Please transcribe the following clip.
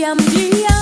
diam-diam